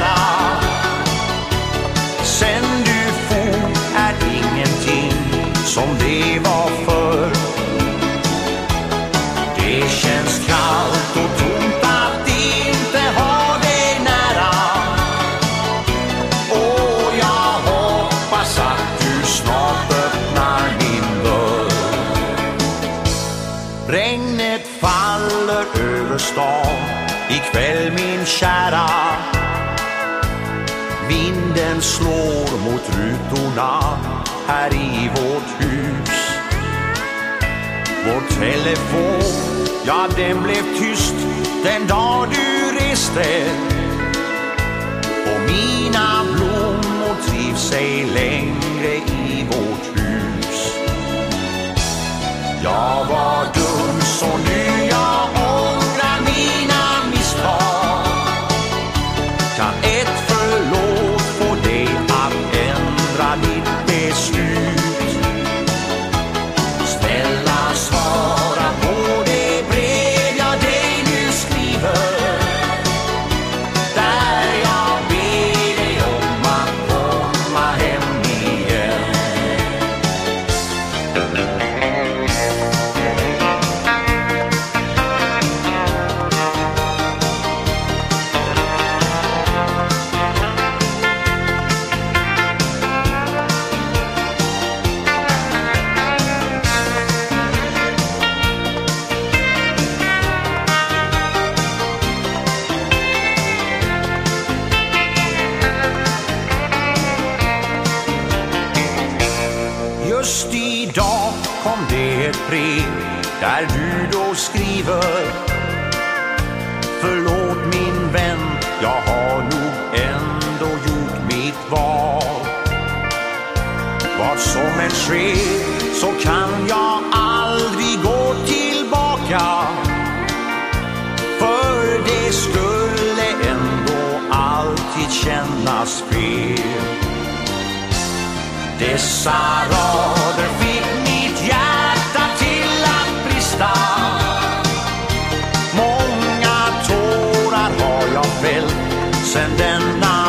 nära Sen du for är ingenting som det var förr Det känns kallt och tomt att inte ha dig nära. Och jag hoppas att du snart öppnar min dörr. Regnet faller över stan. Ikväll min kära. Vinden slår mot rutorna här i vårt hus. Vår telefon, ja den blev tyst den dag du reste. Och mina blommor trivs ej längre i vårt hus. Jag var dum så nu jag ångrar mina misstag. Kan Med ett brev där du då skriver Förlåt min vän, jag har nog ändå gjort mitt val. Vad som än sker så kan jag aldrig gå tillbaka. För det skulle ändå alltid kännas fel. Dessa rader Send send now.